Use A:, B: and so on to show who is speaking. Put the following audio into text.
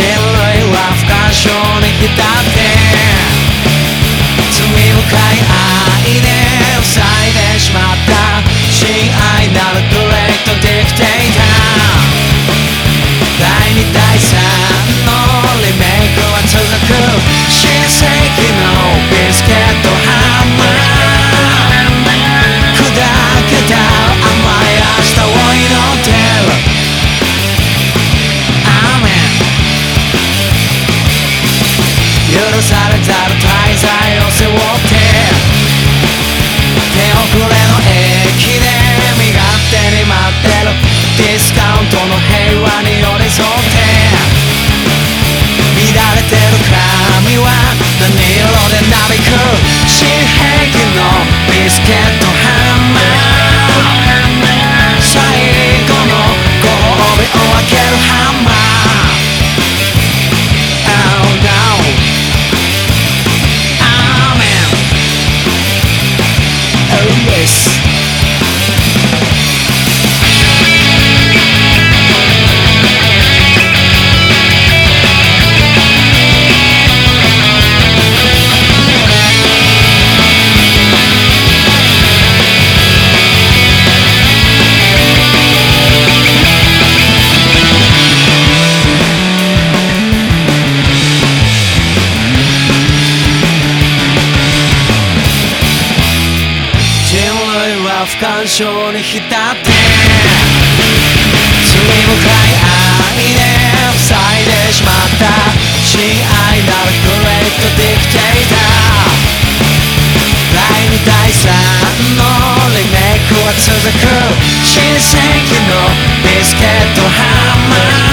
A: 人類は不干渉に浸って罪深い許されざる滞在を背負って。手遅れの駅で身勝手に待ってる。ディスカウントの平和に寄り添って。乱れてる髪は何色でなびく。新兵器の place 干渉に浸って罪深い愛で塞いでしまった。親愛なるグレートディクテイター。第2第3のリメイクは続く。新世紀のビスケットハンマー。